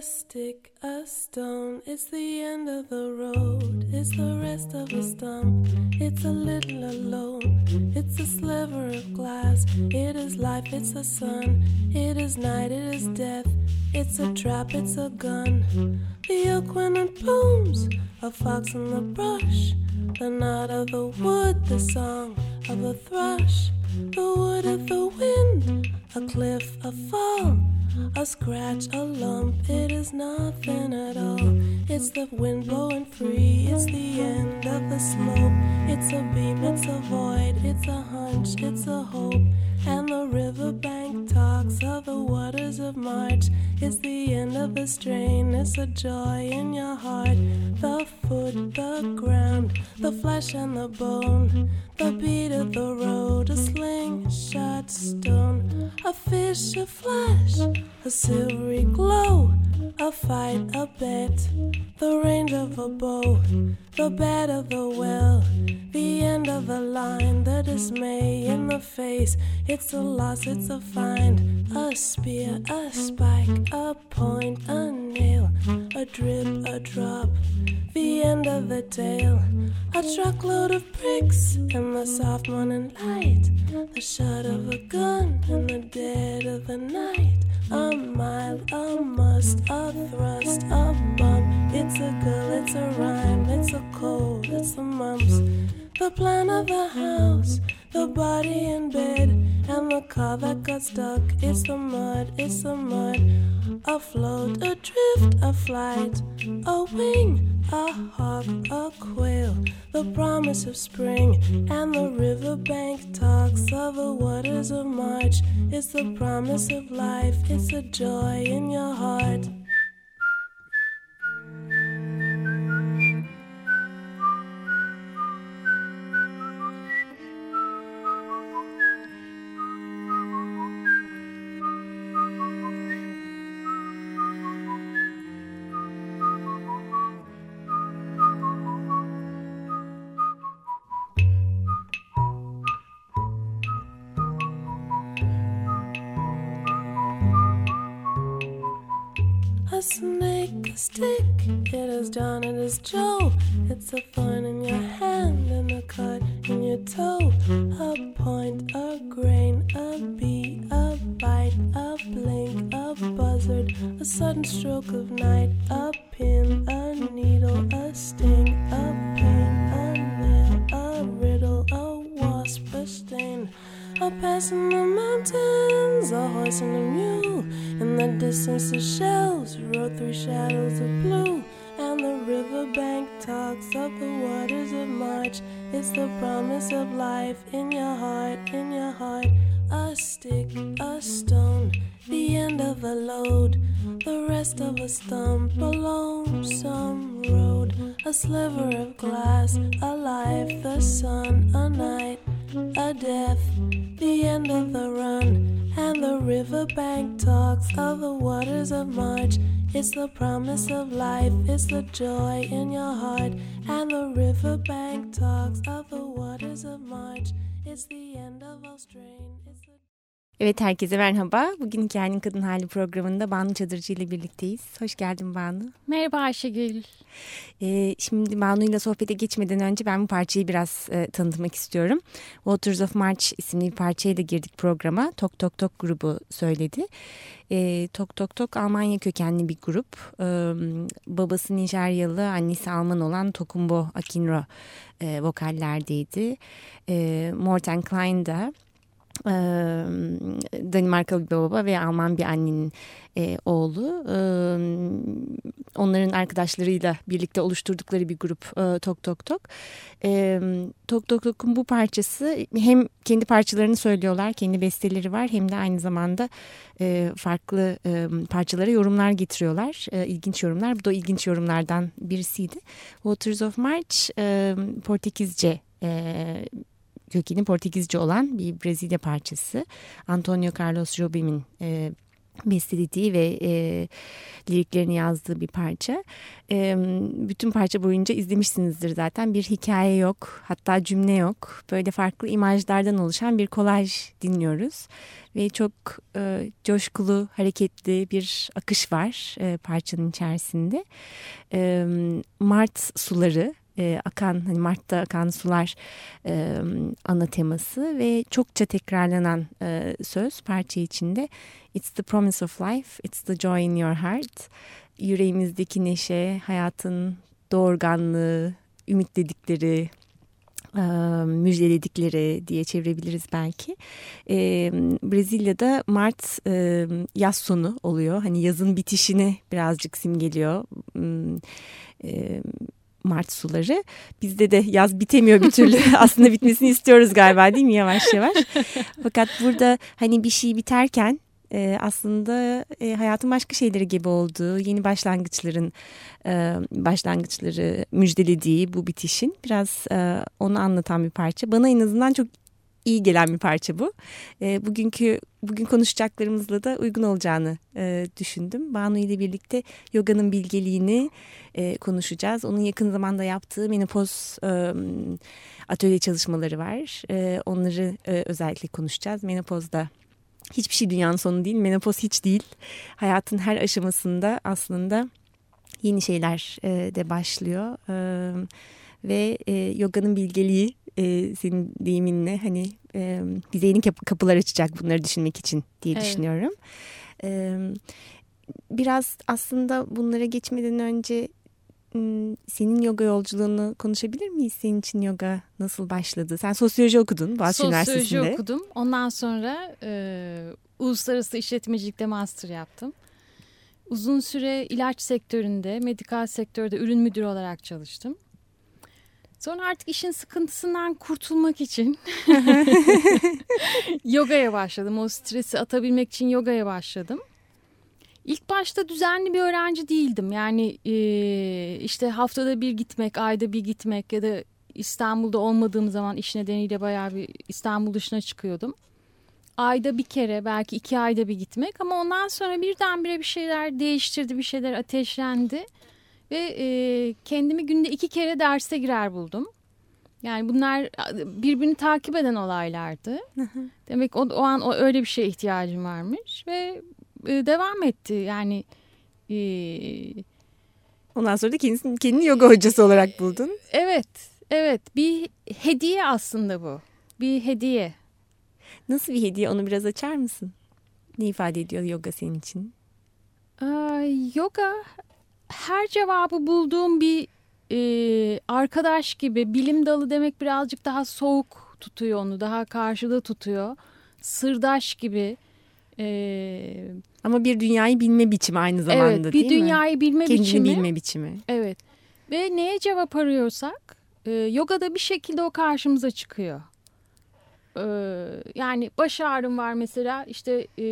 A stick, a stone, it's the end of the road. It's the rest of a stump, it's a little alone. It's a sliver of glass, it is life, it's the sun. It is night, it is death, it's a trap, it's a gun. The oak when it blooms, a fox in the brush. The knot of the wood, the song of a thrush. The wood of the wind, a cliff, a fall. A scratch, a lump, it is nothing at all. It's the wind blowing free, it's the end of the slope. It's a beam, it's a void, it's a hunch, it's a hope. And the riverbank talks of the waters of March. It's the end of a strain, it's a joy in your heart. The foot, the ground, the flesh and the bone. The beat of the road, a slingshot stone. A fish, a flash, a silvery glow. A fight, a bet, the range of a bow, the bed of the well, the end of the line, the dismay in the face. It's a loss, it's a find, a spear, a spike, a point, a nail, a drip, a drop, the end of the tale. A truckload of bricks in the soft morning light, the shot of a gun in the dead of the night. A mile, a must, a thrust, a bump. It's a girl, it's a rhyme, it's a cold, it's the mumps. The plan of the house, the body in bed, and the car that got stuck. It's the mud, it's the mud. Afloat, adrift, a flight, a wing, a hawk, a quail. The promise of spring, and the riverbank talks of the waters of March. It's the promise of life, it's the joy in your heart. down, and it's Joe. It's a A sliver of glass, a life, the sun, a night a death, the end of the run, and the riverbank talks of the waters of March. It's the promise of life, it's the joy in your heart, and the riverbank talks of the waters of March. It's the end of all strain. Evet herkese merhaba. Bugün Hikayenin Kadın Hali programında Banu Çadırcı ile birlikteyiz. Hoş geldin Banu. Merhaba Ayşegül. Ee, şimdi Banu ile sohbete geçmeden önce ben bu parçayı biraz e, tanıtmak istiyorum. Waters of March isimli bir parçayla girdik programa. Tok Tok Tok grubu söyledi. E, Tok Tok Tok Almanya kökenli bir grup. E, babası Nijeryalı, annesi Alman olan Tokumbo Akinro e, vokallerdeydi. E, Morten Klein de e, Danimarkalı bir baba ve Alman bir annenin e, oğlu. E, onların arkadaşlarıyla birlikte oluşturdukları bir grup e, Tok Tok Tok. E, Tok Tok Tok'un bu parçası hem kendi parçalarını söylüyorlar, kendi besteleri var hem de aynı zamanda e, farklı e, parçalara yorumlar getiriyorlar. E, ilginç yorumlar. Bu da ilginç yorumlardan birisiydi. Waters of March e, Portekizce e, kökeni Portekizce olan bir Brezilya parçası. Antonio Carlos Jobim'in e, bestelediği ve e, liriklerini yazdığı bir parça. E, bütün parça boyunca izlemişsinizdir zaten. Bir hikaye yok, hatta cümle yok. Böyle farklı imajlardan oluşan bir kolaj dinliyoruz. Ve çok e, coşkulu, hareketli bir akış var e, parçanın içerisinde. E, Mart suları e, akan hani Mart'ta akan sular e, ana teması ve çokça tekrarlanan e, söz parça içinde It's the promise of life, it's the joy in your heart. Yüreğimizdeki neşe, hayatın doğurganlığı, ümit dedikleri, e, müjdeledikleri diye çevirebiliriz belki. E, Brezilya'da Mart e, yaz sonu oluyor. Hani yazın bitişini birazcık simgeliyor. E, Mart suları. Bizde de yaz bitemiyor bir türlü. Aslında bitmesini istiyoruz galiba değil mi yavaş yavaş. Fakat burada hani bir şey biterken e, aslında e, hayatın başka şeyleri gibi olduğu, yeni başlangıçların e, başlangıçları müjdelediği bu bitişin biraz e, onu anlatan bir parça. Bana en azından çok iyi gelen bir parça bu. E, bugünkü bugün konuşacaklarımızla da uygun olacağını e, düşündüm. Banu ile birlikte yoganın bilgeliğini e, konuşacağız. Onun yakın zamanda yaptığı menopoz e, atölye çalışmaları var. E, onları e, özellikle konuşacağız. Menopozda hiçbir şey dünyanın sonu değil. Menopoz hiç değil. Hayatın her aşamasında aslında yeni şeyler e, de başlıyor. E, ve e, yoganın bilgeliği e, senin deyiminle hani e, bize yeni kapılar açacak bunları düşünmek için diye evet. düşünüyorum. E, biraz aslında bunlara geçmeden önce senin yoga yolculuğunu konuşabilir miyiz? Senin için yoga nasıl başladı? Sen sosyoloji okudun Boğaziçi Üniversitesi'nde. Sosyoloji okudum. Ondan sonra e, uluslararası işletmecilikte master yaptım. Uzun süre ilaç sektöründe, medikal sektörde ürün müdürü olarak çalıştım. Sonra artık işin sıkıntısından kurtulmak için yogaya başladım. O stresi atabilmek için yogaya başladım. İlk başta düzenli bir öğrenci değildim. Yani e, işte haftada bir gitmek, ayda bir gitmek ya da İstanbul'da olmadığım zaman iş nedeniyle bayağı bir İstanbul dışına çıkıyordum. Ayda bir kere belki iki ayda bir gitmek ama ondan sonra birdenbire bir şeyler değiştirdi, bir şeyler ateşlendi. Ve e, kendimi günde iki kere derse girer buldum. Yani bunlar birbirini takip eden olaylardı. Demek o, o an o öyle bir şeye ihtiyacım varmış ve e, devam etti. Yani e, ondan sonra da kendisini, kendini yoga hocası olarak buldun. Evet, evet. Bir hediye aslında bu. Bir hediye. Nasıl bir hediye? Onu biraz açar mısın? Ne ifade ediyor yoga senin için? Ee, yoga her cevabı bulduğum bir e, arkadaş gibi bilim dalı demek birazcık daha soğuk tutuyor onu daha karşıda tutuyor sırdaş gibi e, ama bir dünyayı bilme biçimi aynı zamanda evet, değil mi? Bir dünyayı bilme Kendini biçimi. bilme biçimi. Evet ve neye cevap arıyorsak e, yogada bir şekilde o karşımıza çıkıyor. E, yani baş ağrım var mesela işte e,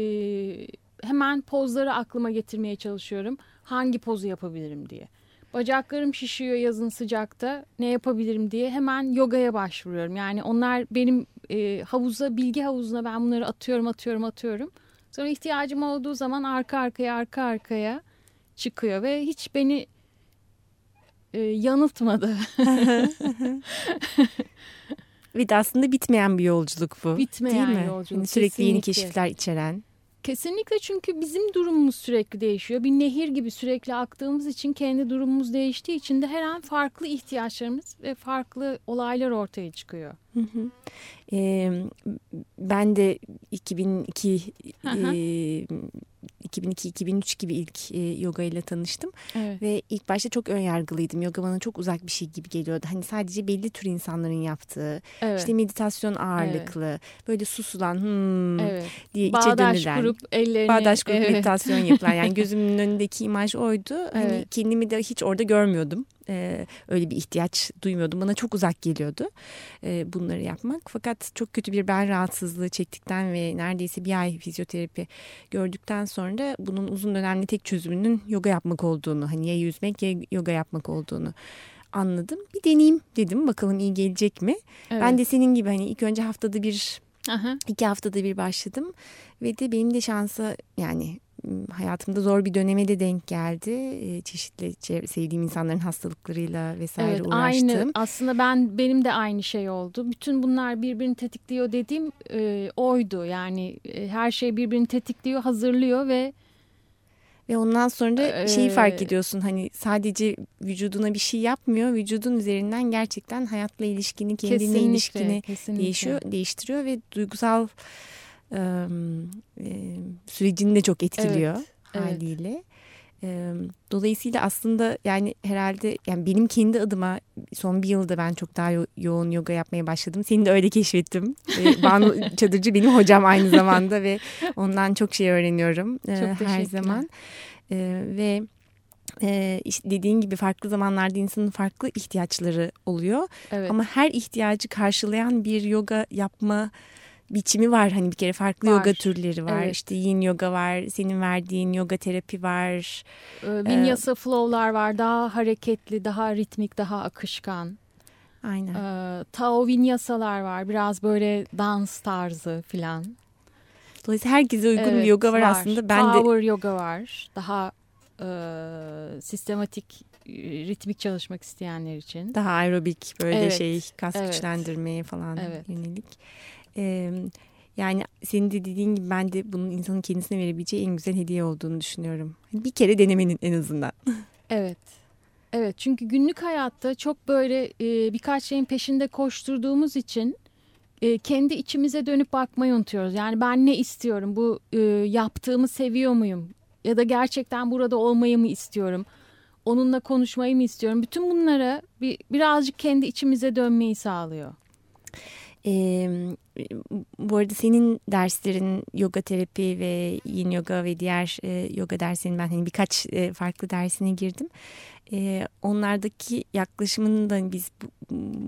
hemen pozları aklıma getirmeye çalışıyorum hangi pozu yapabilirim diye. Bacaklarım şişiyor yazın sıcakta ne yapabilirim diye hemen yogaya başvuruyorum. Yani onlar benim e, havuza bilgi havuzuna ben bunları atıyorum atıyorum atıyorum. Sonra ihtiyacım olduğu zaman arka arkaya arka arkaya çıkıyor ve hiç beni e, yanıltmadı. Bir de aslında bitmeyen bir yolculuk bu. Bitmeyen değil mi? yolculuk. Yani sürekli kesinlikle. yeni keşifler içeren. Kesinlikle çünkü bizim durumumuz sürekli değişiyor. Bir nehir gibi sürekli aktığımız için kendi durumumuz değiştiği için de her an farklı ihtiyaçlarımız ve farklı olaylar ortaya çıkıyor. Hı hı. Ee, ben de 2002 e, 2002-2003 gibi ilk e, yoga ile tanıştım. Evet. Ve ilk başta çok ön yargılıydım. Yoga bana çok uzak bir şey gibi geliyordu. Hani sadece belli tür insanların yaptığı. Evet. işte meditasyon ağırlıklı. Evet. Böyle susulan hmm evet. diye Bağdaş içe dönülen. kurup ellerini. Bağdaş kurup evet. meditasyon yapılan. Yani gözümün önündeki imaj oydu. Hani evet. Hani kendimi de hiç orada görmüyordum e, öyle bir ihtiyaç duymuyordum. Bana çok uzak geliyordu e, bunları yapmak. Fakat çok kötü bir bel rahatsızlığı çektikten ve neredeyse bir ay fizyoterapi gördükten sonra bunun uzun dönemli tek çözümünün yoga yapmak olduğunu, hani ya yüzmek ya yoga yapmak olduğunu anladım. Bir deneyeyim dedim bakalım iyi gelecek mi? Evet. Ben de senin gibi hani ilk önce haftada bir Aha. iki haftada bir başladım ve de benim de şansa yani hayatımda zor bir döneme de denk geldi. E, çeşitli sevdiğim insanların hastalıklarıyla vesaire evet, uğraştım. Aynı aslında ben benim de aynı şey oldu. Bütün bunlar birbirini tetikliyor dediğim e, oydu. Yani e, her şey birbirini tetikliyor, hazırlıyor ve ve ondan sonra da şeyi fark ediyorsun hani sadece vücuduna bir şey yapmıyor. Vücudun üzerinden gerçekten hayatla ilişkini, kendine kesinlikle, ilişkini kesinlikle. değişiyor, değiştiriyor ve duygusal e, sürecini de çok etkiliyor evet, haliyle. Evet. Dolayısıyla aslında yani herhalde yani benim kendi adıma son bir yılda ben çok daha yo yoğun yoga yapmaya başladım. Seni de öyle keşfettim. Banu Çadırcı benim hocam aynı zamanda ve ondan çok şey öğreniyorum çok her zaman. Ve işte dediğin gibi farklı zamanlarda insanın farklı ihtiyaçları oluyor. Evet. Ama her ihtiyacı karşılayan bir yoga yapma biçimi var. Hani bir kere farklı var. yoga türleri var. Evet. İşte yin yoga var, senin verdiğin yoga terapi var. Ee, vinyasa ee, flow'lar var. Daha hareketli, daha ritmik, daha akışkan. Aynen. Ee, Tao vinyasalar var. Biraz böyle dans tarzı filan. Dolayısıyla herkese uygun evet, bir yoga var, var aslında. Ben Power de... yoga var. Daha e, sistematik ritmik çalışmak isteyenler için. Daha aerobik böyle evet, şey kas evet. güçlendirmeye falan evet. yönelik. Ee, yani senin de dediğin gibi ben de bunun insanın kendisine verebileceği en güzel hediye olduğunu düşünüyorum. Bir kere denemenin en azından. Evet. Evet çünkü günlük hayatta çok böyle e, birkaç şeyin peşinde koşturduğumuz için e, kendi içimize dönüp bakmayı unutuyoruz. Yani ben ne istiyorum? Bu e, yaptığımı seviyor muyum? Ya da gerçekten burada olmayı mı istiyorum? Onunla konuşmayı mı istiyorum? Bütün bunlara bir, birazcık kendi içimize dönmeyi sağlıyor. Ee, bu arada senin derslerin yoga terapi ve yin yoga ve diğer e, yoga derslerin ben hani birkaç e, farklı dersine girdim. E, onlardaki yaklaşımını da biz bu,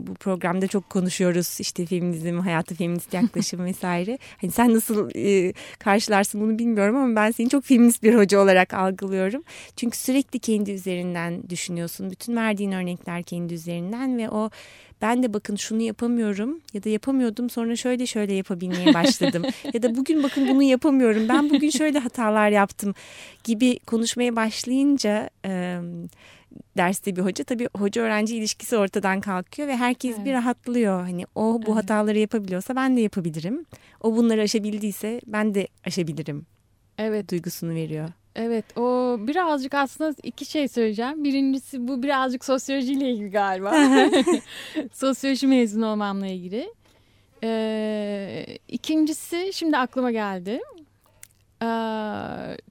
bu programda çok konuşuyoruz. İşte feminizm, hayatı feminist yaklaşım vesaire. Hani sen nasıl e, karşılarsın bunu bilmiyorum ama ben seni çok feminist bir hoca olarak algılıyorum. Çünkü sürekli kendi üzerinden düşünüyorsun. Bütün verdiğin örnekler kendi üzerinden ve o ben de bakın şunu yapamıyorum ya da yapamıyordum sonra şöyle şöyle yapabilmeye başladım. ya da bugün bakın bunu yapamıyorum ben bugün şöyle hatalar yaptım gibi konuşmaya başlayınca... E, derste bir hoca tabii hoca öğrenci ilişkisi ortadan kalkıyor ve herkes evet. bir rahatlıyor. Hani o bu evet. hataları yapabiliyorsa ben de yapabilirim. O bunları aşabildiyse ben de aşabilirim. Evet. Duygusunu veriyor. Evet o birazcık aslında iki şey söyleyeceğim. Birincisi bu birazcık sosyolojiyle ilgili galiba. Sosyoloji mezunu olmamla ilgili. Ee, ikincisi şimdi aklıma geldi. Ee,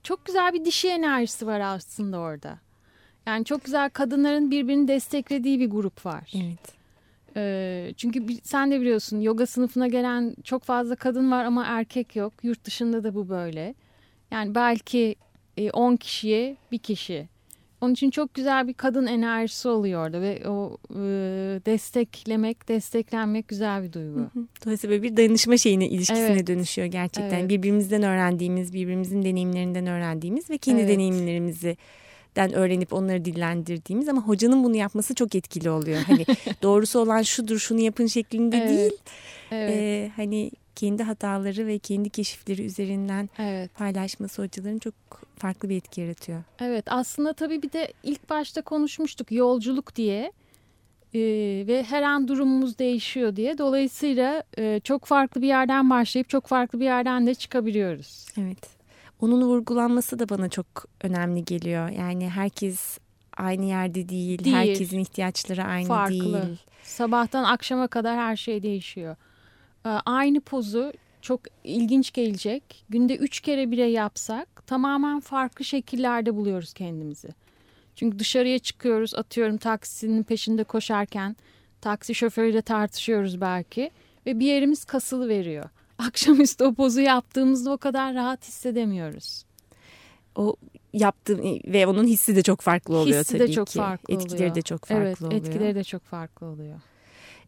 çok güzel bir dişi enerjisi var aslında orada. Yani çok güzel kadınların birbirini desteklediği bir grup var. Evet. Ee, çünkü sen de biliyorsun yoga sınıfına gelen çok fazla kadın var ama erkek yok. Yurt dışında da bu böyle. Yani belki 10 e, kişiye bir kişi. Onun için çok güzel bir kadın enerjisi oluyor orada ve o e, desteklemek, desteklenmek güzel bir duygu. Dolayısıyla bir dayanışma şeyine, ilişkisine evet. dönüşüyor gerçekten. Evet. Birbirimizden öğrendiğimiz, birbirimizin deneyimlerinden öğrendiğimiz ve kendi evet. deneyimlerimizi den öğrenip onları dillendirdiğimiz ama hocanın bunu yapması çok etkili oluyor. Hani doğrusu olan şudur şunu yapın şeklinde evet. değil. Evet. Ee, hani kendi hataları ve kendi keşifleri üzerinden evet. paylaşması hocaların çok farklı bir etki yaratıyor. Evet aslında tabii bir de ilk başta konuşmuştuk yolculuk diye ee, ve her an durumumuz değişiyor diye. Dolayısıyla e, çok farklı bir yerden başlayıp çok farklı bir yerden de çıkabiliyoruz. Evet onun vurgulanması da bana çok önemli geliyor. Yani herkes aynı yerde değil, değil. herkesin ihtiyaçları aynı Farklı. değil. Sabahtan akşama kadar her şey değişiyor. Ee, aynı pozu çok ilginç gelecek. Günde üç kere bile yapsak tamamen farklı şekillerde buluyoruz kendimizi. Çünkü dışarıya çıkıyoruz atıyorum taksinin peşinde koşarken taksi şoförüyle tartışıyoruz belki ve bir yerimiz kasılı veriyor akşamüstü o pozu yaptığımızda o kadar rahat hissedemiyoruz. O yaptığım ve onun hissi de çok farklı oluyor hissi tabii de çok ki. Farklı etkileri oluyor. de çok farklı evet, oluyor. Etkileri de çok farklı oluyor.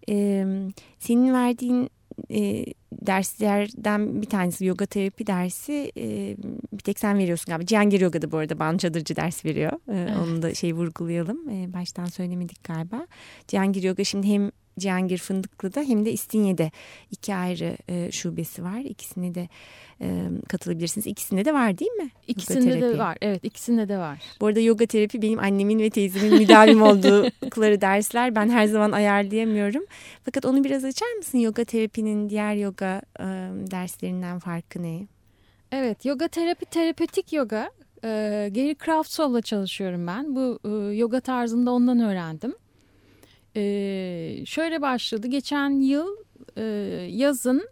Ee, senin verdiğin e, derslerden bir tanesi yoga terapi dersi e, bir tek sen veriyorsun galiba. Cihangir Yoga da bu arada Banu Çadırcı ders veriyor. E, evet. Onu da şey vurgulayalım. E, baştan söylemedik galiba. Cihangir Yoga şimdi hem Cihangir Fındıklı'da hem de İstinye'de iki ayrı e, şubesi var. İkisine de e, katılabilirsiniz. İkisinde de var değil mi? İkisinde de var. Evet ikisinde de var. Bu arada yoga terapi benim annemin ve teyzemin müdavim oldukları dersler. Ben her zaman ayarlayamıyorum. Fakat onu biraz açar mısın? Yoga terapinin diğer yoga e, derslerinden farkı ne? Evet yoga terapi terapötik yoga. E, Gary Kraftsol'la çalışıyorum ben. Bu e, yoga tarzında ondan öğrendim. E, şöyle başladı. Geçen yıl e, yazın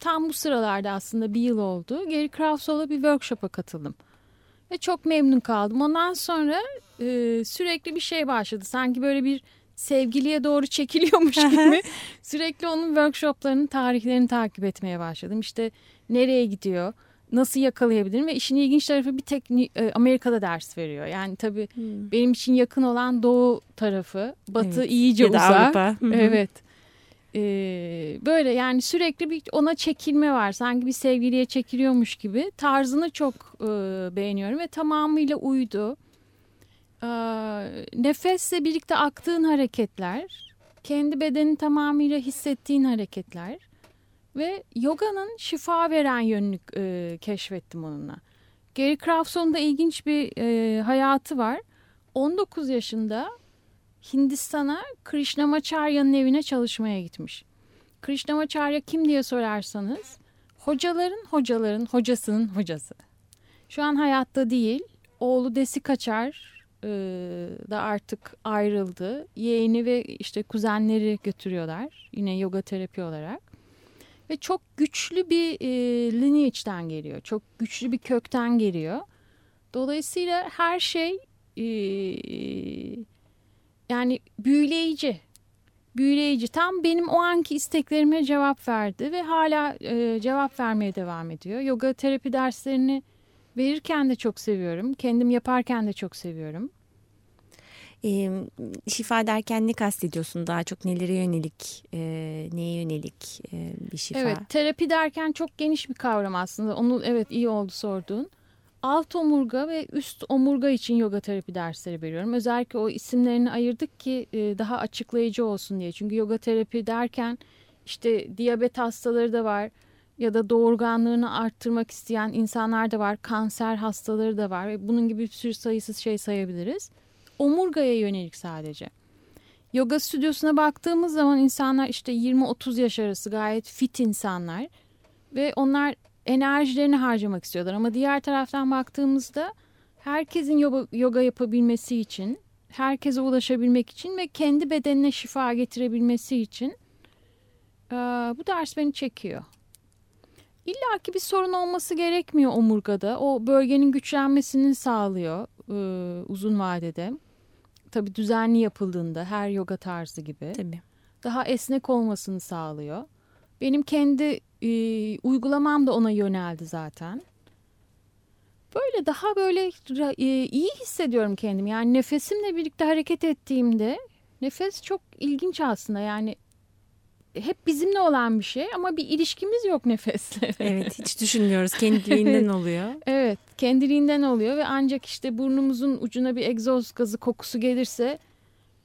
tam bu sıralarda aslında bir yıl oldu. Gary Kraftsol'la bir workshop'a katıldım. Ve çok memnun kaldım. Ondan sonra e, sürekli bir şey başladı. Sanki böyle bir sevgiliye doğru çekiliyormuş gibi sürekli onun workshoplarının tarihlerini takip etmeye başladım. İşte nereye gidiyor, nasıl yakalayabilirim ve işin ilginç tarafı bir tek e, Amerika'da ders veriyor. Yani tabii hmm. benim için yakın olan doğu tarafı, batı evet. iyice uzak. Evet. Ee, böyle yani sürekli bir ona çekilme var. Sanki bir sevgiliye çekiliyormuş gibi. Tarzını çok e, beğeniyorum ve tamamıyla uydu. Ee, nefesle birlikte aktığın hareketler, kendi bedenin tamamıyla hissettiğin hareketler ve yoganın şifa veren yönünü e, keşfettim onunla. Gary Craftson'da ilginç bir e, hayatı var. 19 yaşında Hindistan'a Krishnamacharya'nın evine çalışmaya gitmiş. Krishnamacharya kim diye sorarsanız hocaların hocaların hocasının hocası. Şu an hayatta değil. Oğlu Desi Kaçar e, da artık ayrıldı. Yeğeni ve işte kuzenleri götürüyorlar. Yine yoga terapi olarak. Ve çok güçlü bir e, lineage'den geliyor. Çok güçlü bir kökten geliyor. Dolayısıyla her şey e, yani büyüleyici. Büyüleyici. Tam benim o anki isteklerime cevap verdi ve hala e, cevap vermeye devam ediyor. Yoga terapi derslerini verirken de çok seviyorum. Kendim yaparken de çok seviyorum. E, şifa derken ne kastediyorsun? Daha çok nelere yönelik, e, neye yönelik e, bir şifa? Evet, terapi derken çok geniş bir kavram aslında. Onu evet iyi oldu sorduğun alt omurga ve üst omurga için yoga terapi dersleri veriyorum. Özellikle o isimlerini ayırdık ki daha açıklayıcı olsun diye. Çünkü yoga terapi derken işte diyabet hastaları da var ya da doğurganlığını arttırmak isteyen insanlar da var. Kanser hastaları da var ve bunun gibi bir sürü sayısız şey sayabiliriz. Omurgaya yönelik sadece. Yoga stüdyosuna baktığımız zaman insanlar işte 20-30 yaş arası gayet fit insanlar ve onlar enerjilerini harcamak istiyorlar. Ama diğer taraftan baktığımızda herkesin yoga, yoga yapabilmesi için, herkese ulaşabilmek için ve kendi bedenine şifa getirebilmesi için bu ders beni çekiyor. İlla ki bir sorun olması gerekmiyor omurgada. O bölgenin güçlenmesini sağlıyor e, uzun vadede. Tabii düzenli yapıldığında her yoga tarzı gibi. Tabii. Daha esnek olmasını sağlıyor. Benim kendi e, uygulamam da ona yöneldi zaten. Böyle daha böyle e, iyi hissediyorum kendimi. Yani nefesimle birlikte hareket ettiğimde nefes çok ilginç aslında. Yani hep bizimle olan bir şey ama bir ilişkimiz yok nefesle. Evet hiç düşünmüyoruz kendiliğinden oluyor. evet kendiliğinden oluyor ve ancak işte burnumuzun ucuna bir egzoz gazı kokusu gelirse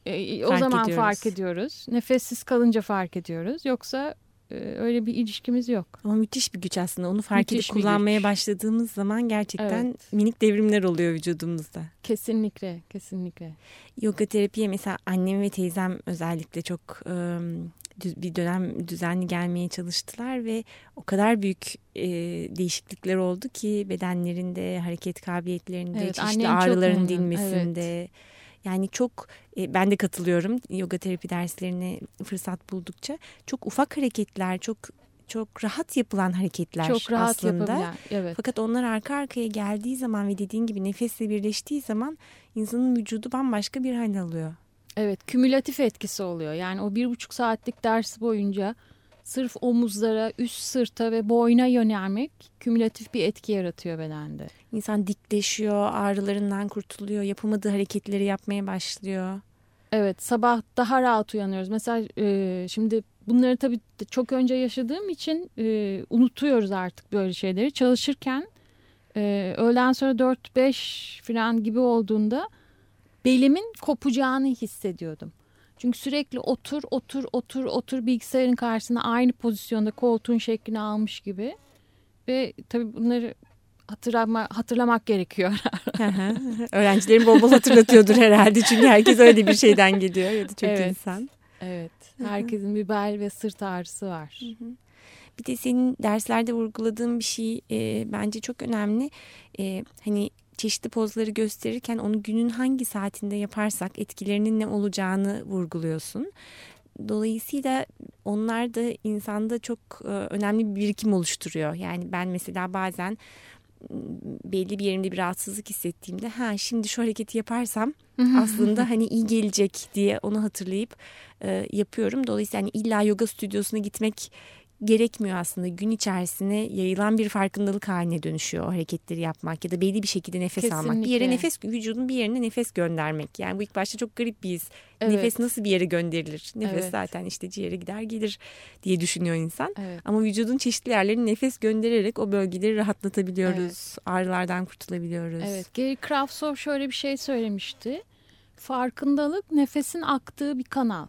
e, o fark zaman ediyoruz. fark ediyoruz. Nefessiz kalınca fark ediyoruz. Yoksa e, öyle bir ilişkimiz yok. Ama müthiş bir güç aslında. Onu fark müthiş edip kullanmaya güç. başladığımız zaman gerçekten evet. minik devrimler oluyor vücudumuzda. Kesinlikle, kesinlikle. Yoga terapiye mesela annem ve teyzem özellikle çok bir dönem düzenli gelmeye çalıştılar ve o kadar büyük değişiklikler oldu ki bedenlerinde, hareket kabiliyetlerinde, evet, çeşitli ağrıların dinmesinde. Evet yani çok e, ben de katılıyorum yoga terapi derslerine fırsat buldukça. Çok ufak hareketler, çok çok rahat yapılan hareketler çok rahat aslında. evet. Fakat onlar arka arkaya geldiği zaman ve dediğin gibi nefesle birleştiği zaman insanın vücudu bambaşka bir hal alıyor. Evet, kümülatif etkisi oluyor. Yani o bir buçuk saatlik ders boyunca sırf omuzlara, üst sırta ve boyna yönelmek kümülatif bir etki yaratıyor bedende. İnsan dikleşiyor, ağrılarından kurtuluyor, yapamadığı hareketleri yapmaya başlıyor. Evet, sabah daha rahat uyanıyoruz. Mesela e, şimdi bunları tabii çok önce yaşadığım için e, unutuyoruz artık böyle şeyleri. Çalışırken e, öğleden sonra 4-5 falan gibi olduğunda belimin kopacağını hissediyordum. Çünkü sürekli otur, otur, otur, otur bilgisayarın karşısında aynı pozisyonda koltuğun şeklini almış gibi. Ve tabii bunları hatırlama, hatırlamak gerekiyor. Öğrencilerin bol bol hatırlatıyordur herhalde. Çünkü herkes öyle bir şeyden geliyor ya da çok Evet. insan. evet. Herkesin bir bel ve sırt ağrısı var. Bir de senin derslerde vurguladığın bir şey e, bence çok önemli. E, hani çeşitli pozları gösterirken onu günün hangi saatinde yaparsak etkilerinin ne olacağını vurguluyorsun. Dolayısıyla onlar da insanda çok e, önemli bir birikim oluşturuyor. Yani ben mesela bazen belli bir yerimde bir rahatsızlık hissettiğimde ha şimdi şu hareketi yaparsam aslında hani iyi gelecek diye onu hatırlayıp e, yapıyorum. Dolayısıyla hani illa yoga stüdyosuna gitmek gerekmiyor aslında. Gün içerisine yayılan bir farkındalık haline dönüşüyor o hareketleri yapmak ya da belli bir şekilde nefes almak. Bir yere Kesinlikle. nefes vücudun bir yerine nefes göndermek. Yani bu ilk başta çok garip bir his. Evet. Nefes nasıl bir yere gönderilir? Nefes Evet. zaten işte ciğere gider gelir diye düşünüyor insan. Evet. Ama vücudun çeşitli yerlerine nefes göndererek o bölgeleri rahatlatabiliyoruz. Ağrılardan kurtulabiliyoruz. Evet. Gary Kravtsov şöyle bir şey söylemişti. Farkındalık nefesin aktığı bir kanal.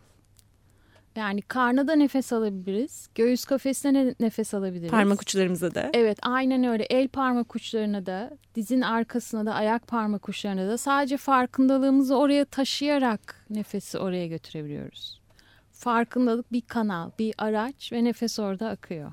Yani karnada nefes alabiliriz. Göğüs kafesine ne- nefes alabiliriz. Parmak uçlarımıza da. Evet aynen öyle. El parmak uçlarına da, dizin arkasına da, ayak parmak uçlarına da sadece farkındalığımızı oraya taşıyarak nefesi oraya götürebiliyoruz. Farkındalık bir kanal, bir araç ve nefes orada akıyor.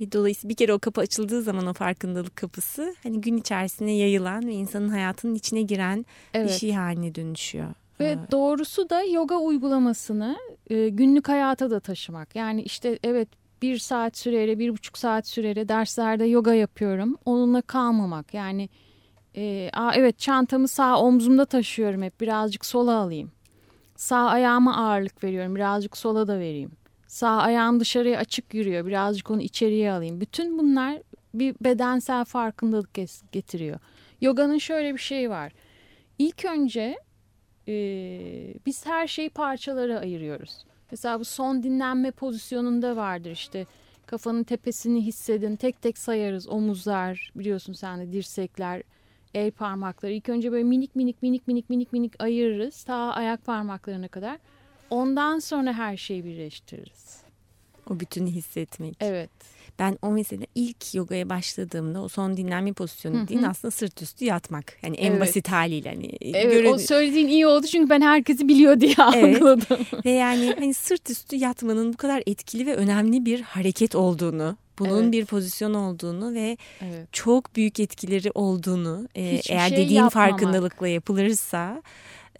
Ve dolayısıyla bir kere o kapı açıldığı zaman o farkındalık kapısı hani gün içerisine yayılan ve insanın hayatının içine giren Evet. bir şey haline dönüşüyor. Ve Ee, doğrusu da yoga uygulamasını e, günlük hayata da taşımak. Yani işte evet bir saat süreyle, bir buçuk saat süreyle derslerde yoga yapıyorum. Onunla kalmamak. Yani e, aa, evet çantamı sağ omzumda taşıyorum hep. Birazcık sola alayım. Sağ ayağıma ağırlık veriyorum. Birazcık sola da vereyim. Sağ ayağım dışarıya açık yürüyor. Birazcık onu içeriye alayım. Bütün bunlar bir bedensel farkındalık getiriyor. Yoganın şöyle bir şeyi var. İlk önce e, biz her şeyi parçalara ayırıyoruz. Mesela bu son dinlenme pozisyonunda vardır işte kafanın tepesini hissedin tek tek sayarız omuzlar biliyorsun sen de dirsekler el parmakları ilk önce böyle minik minik minik minik minik minik ayırırız ta ayak parmaklarına kadar ondan sonra her şeyi birleştiririz. o bütünü hissetmek. Evet. Ben o mesela ilk yogaya başladığımda o son dinlenme pozisyonu Hı hı. dediğin aslında sırt üstü yatmak. Yani en Evet. basit haliyle hani Evet görün- o söylediğin iyi oldu çünkü ben herkesi biliyor diye Evet. algıladım. ve yani hani sırt üstü yatmanın bu kadar etkili ve önemli bir hareket olduğunu, bunun Evet. bir pozisyon olduğunu ve Evet. çok büyük etkileri olduğunu e, Hiçbir eğer şey dediğin yapmamak. farkındalıkla yapılırsa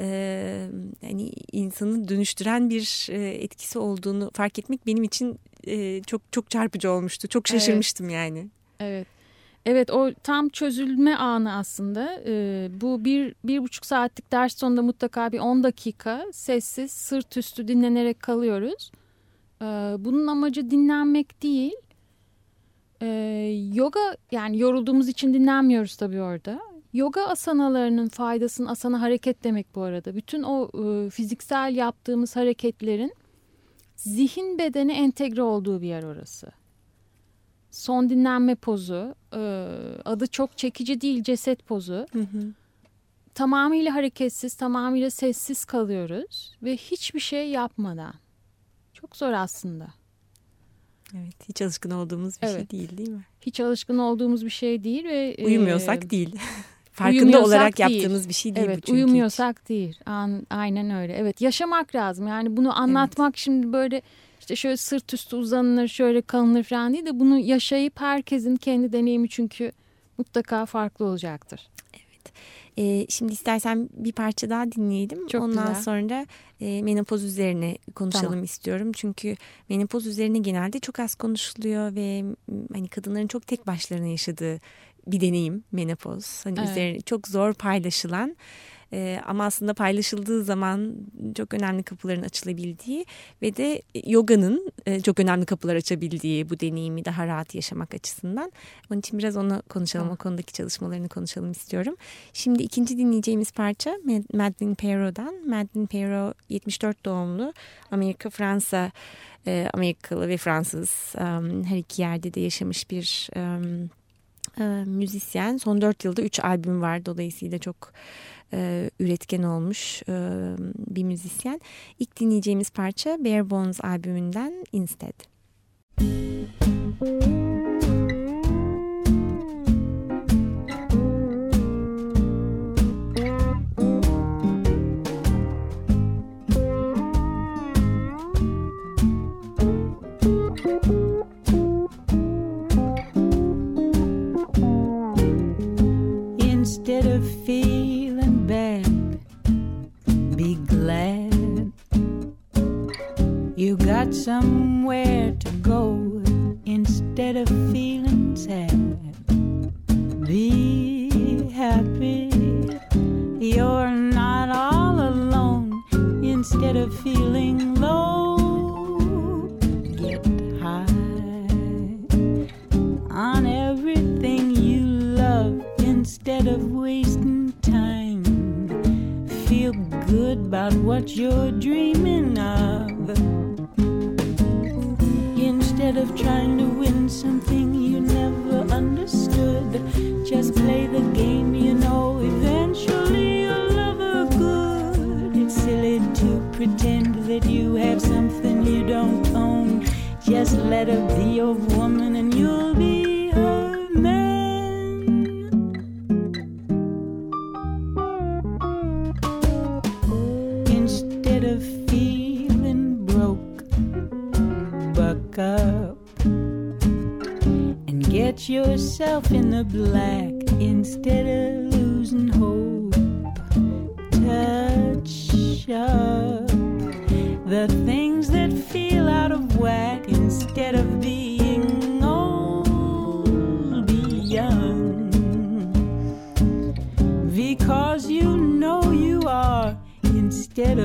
e, hani insanı dönüştüren bir e, etkisi olduğunu fark etmek benim için e, çok çok çarpıcı olmuştu. Çok Evet. şaşırmıştım yani. Evet. Evet o tam çözülme anı aslında. Ee, bu bir, bir buçuk saatlik ders sonunda mutlaka bir 10 dakika sessiz sırt üstü dinlenerek kalıyoruz. Ee, bunun amacı dinlenmek değil. Ee, yoga yani yorulduğumuz için dinlenmiyoruz tabii orada. Yoga asanalarının faydasını asana hareket demek bu arada. Bütün o e, fiziksel yaptığımız hareketlerin zihin bedene entegre olduğu bir yer orası. Son dinlenme pozu, e, adı çok çekici değil ceset pozu. Tamamıyla hareketsiz, tamamıyla sessiz kalıyoruz ve hiçbir şey yapmadan. Çok zor aslında. Evet, hiç alışkın olduğumuz bir şey Evet. değil değil mi? Hiç alışkın olduğumuz bir şey değil ve e, Uyumuyorsak değil. Farkında olarak değil. yaptığımız bir şey değil bu Evet çünkü. uyumuyorsak değil. An, aynen öyle. Evet yaşamak lazım. Yani bunu anlatmak şimdi böyle işte şöyle sırt üstü uzanılır şöyle kalınır falan değil de bunu yaşayıp herkesin kendi deneyimi çünkü mutlaka farklı olacaktır. Ee, şimdi istersen bir parça daha dinleyelim. Çok Ondan güzel. sonra e, menopoz üzerine konuşalım Tamam. istiyorum. Çünkü menopoz üzerine genelde çok az konuşuluyor ve hani kadınların çok tek başlarına yaşadığı bir deneyim menopoz. Hani Evet. üzerine çok zor paylaşılan e, ama aslında paylaşıldığı zaman çok önemli kapıların açılabildiği ve de yoganın e, çok önemli kapılar açabildiği bu deneyimi daha rahat yaşamak açısından. Onun için biraz onu konuşalım, o konudaki çalışmalarını konuşalım istiyorum. Şimdi ikinci dinleyeceğimiz parça Mad- Madeleine Perrot'dan. Madeleine Perrot 74 doğumlu Amerika, Fransa, e, Amerikalı ve Fransız um, her iki yerde de yaşamış bir um, e, müzisyen. Son 4 yılda 3 albüm var dolayısıyla çok e, üretken olmuş e, bir müzisyen. İlk dinleyeceğimiz parça Bare Bones albümünden Instead. Müzik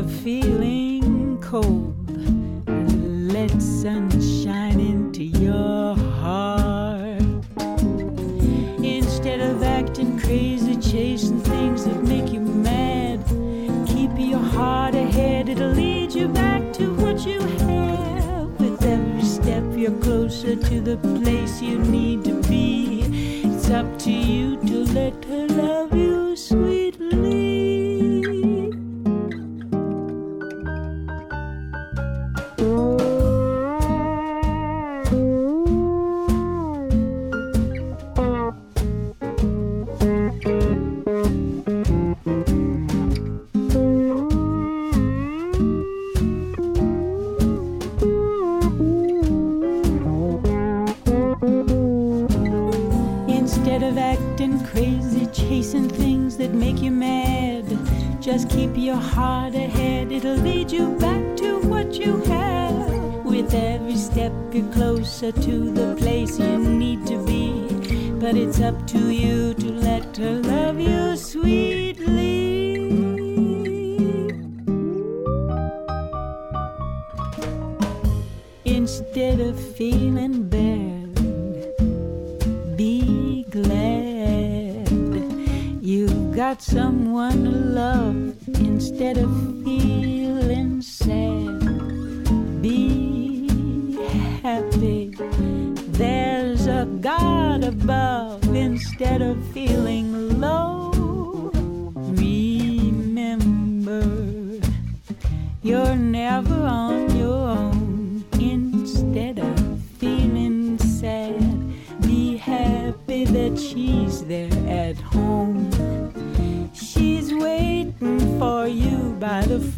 the feeling. Of feel.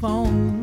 phone.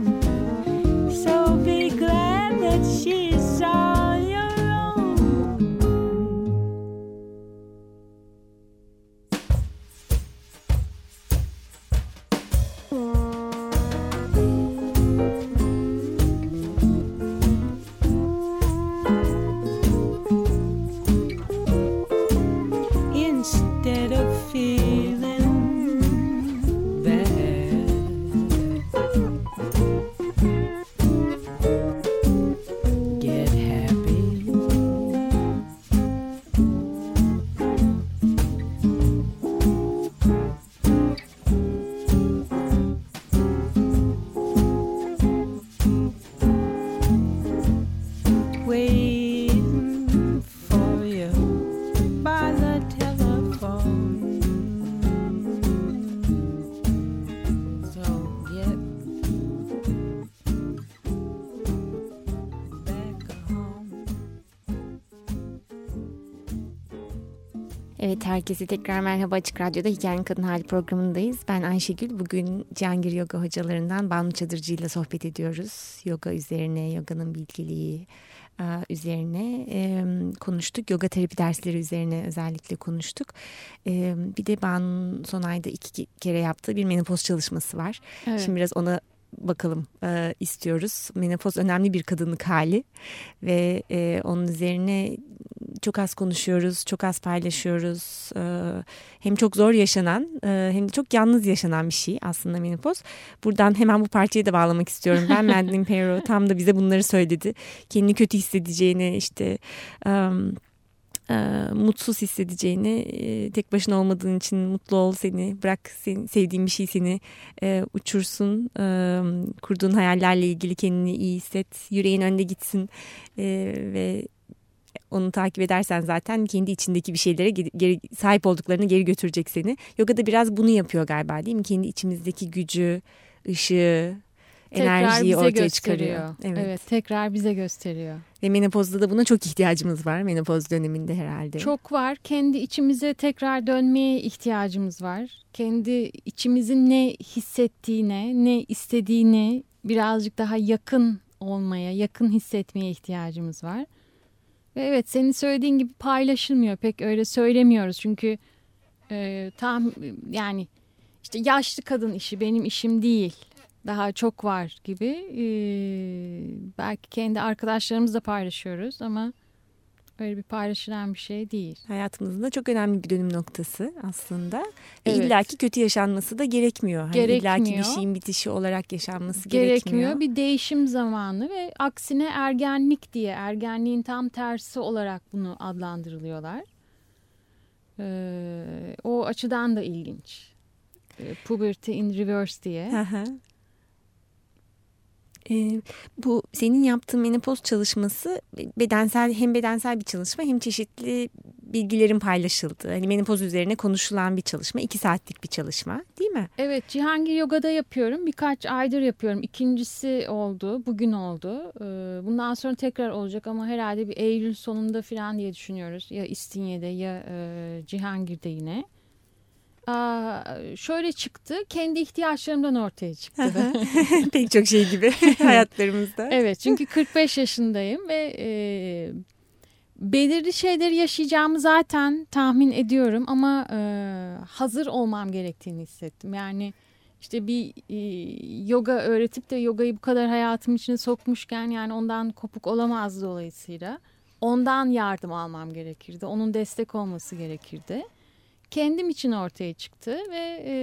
Evet herkese tekrar merhaba Açık Radyo'da Hikayenin Kadın Hali programındayız. Ben Ayşegül. Bugün Cihangir Yoga hocalarından Banu Çadırcı ile sohbet ediyoruz. Yoga üzerine, yoganın bilgiliği e, üzerine konuştuk. Yoga terapi dersleri üzerine özellikle konuştuk. Bir de Banu son ayda iki kere yaptığı bir menopoz çalışması var. Evet. Şimdi biraz ona bakalım e, istiyoruz. Menopoz önemli bir kadınlık hali ve e, onun üzerine çok az konuşuyoruz, çok az paylaşıyoruz. E, hem çok zor yaşanan e, hem de çok yalnız yaşanan bir şey aslında menopoz. Buradan hemen bu parçayı da bağlamak istiyorum. Ben Madeline Perro tam da bize bunları söyledi. Kendini kötü hissedeceğini işte... Um, e, mutsuz hissedeceğini e, tek başına olmadığın için mutlu ol seni bırak seni, sevdiğin bir şey seni e, uçursun kurduğun hayallerle ilgili kendini iyi hisset yüreğin önde gitsin ve onu takip edersen zaten kendi içindeki bir şeylere geri, sahip olduklarını geri götürecek seni. Yoga da biraz bunu yapıyor galiba değil mi? Kendi içimizdeki gücü, ışığı, enerjiyi ortaya gösteriyor. çıkarıyor. Evet. evet, tekrar bize gösteriyor. Ve menopozda da buna çok ihtiyacımız var. Menopoz döneminde herhalde. Çok var. Kendi içimize tekrar dönmeye ihtiyacımız var. Kendi içimizin ne hissettiğine, ne istediğini birazcık daha yakın olmaya, yakın hissetmeye ihtiyacımız var. Ve evet senin söylediğin gibi paylaşılmıyor. Pek öyle söylemiyoruz. Çünkü e, tam yani işte yaşlı kadın işi benim işim değil daha çok var gibi. Ee, belki kendi arkadaşlarımızla paylaşıyoruz ama öyle bir paylaşılan bir şey değil. Hayatımızda çok önemli bir dönüm noktası aslında. Evet. İlla ki kötü yaşanması da gerekmiyor. Hani gerekmiyor. İlla ki bir şeyin bitişi olarak yaşanması gerekmiyor. Gerekmiyor. Bir değişim zamanı ve aksine ergenlik diye ergenliğin tam tersi olarak bunu adlandırılıyorlar. Ee, o açıdan da ilginç. Ee, puberty in reverse diye. E, bu senin yaptığın menopoz çalışması bedensel hem bedensel bir çalışma hem çeşitli bilgilerin paylaşıldığı. Hani menopoz üzerine konuşulan bir çalışma. iki saatlik bir çalışma değil mi? Evet Cihangir Yoga'da yapıyorum. Birkaç aydır yapıyorum. İkincisi oldu. Bugün oldu. Ee, bundan sonra tekrar olacak ama herhalde bir Eylül sonunda falan diye düşünüyoruz. Ya İstinye'de ya e, Cihangir'de yine şöyle çıktı. Kendi ihtiyaçlarımdan ortaya çıktı. Pek çok şey gibi hayatlarımızda. Evet çünkü 45 yaşındayım ve e, belirli şeyleri yaşayacağımı zaten tahmin ediyorum ama e, hazır olmam gerektiğini hissettim. Yani işte bir e, yoga öğretip de yogayı bu kadar hayatım içine sokmuşken yani ondan kopuk olamaz dolayısıyla. Ondan yardım almam gerekirdi. Onun destek olması gerekirdi kendim için ortaya çıktı ve e,